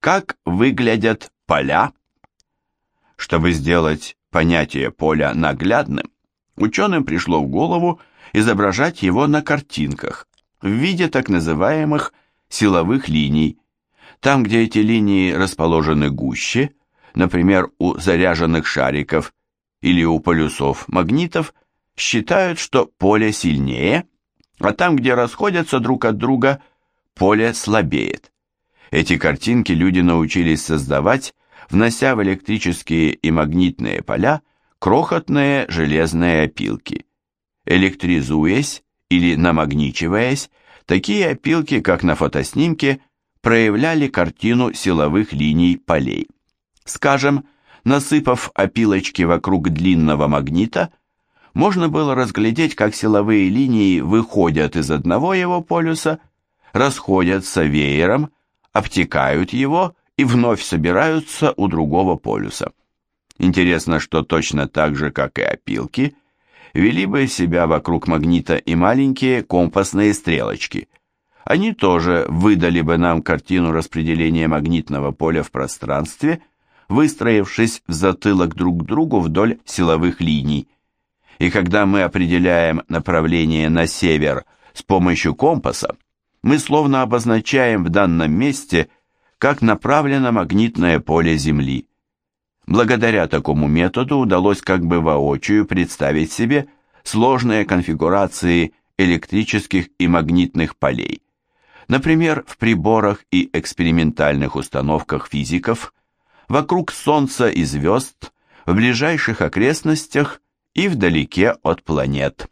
Как выглядят поля? Чтобы сделать понятие поля наглядным, ученым пришло в голову изображать его на картинках в виде так называемых силовых линий. Там, где эти линии расположены гуще, например, у заряженных шариков или у полюсов магнитов, считают, что поле сильнее, а там, где расходятся друг от друга, поле слабеет. Эти картинки люди научились создавать, внося в электрические и магнитные поля крохотные железные опилки. Электризуясь или намагничиваясь, такие опилки, как на фотоснимке, проявляли картину силовых линий полей. Скажем, насыпав опилочки вокруг длинного магнита, можно было разглядеть, как силовые линии выходят из одного его полюса, расходятся веером, обтекают его и вновь собираются у другого полюса. Интересно, что точно так же, как и опилки, вели бы себя вокруг магнита и маленькие компасные стрелочки. Они тоже выдали бы нам картину распределения магнитного поля в пространстве, выстроившись в затылок друг к другу вдоль силовых линий. И когда мы определяем направление на север с помощью компаса, мы словно обозначаем в данном месте, как направлено магнитное поле Земли. Благодаря такому методу удалось как бы воочию представить себе сложные конфигурации электрических и магнитных полей. Например, в приборах и экспериментальных установках физиков, вокруг Солнца и звезд, в ближайших окрестностях и вдалеке от планет.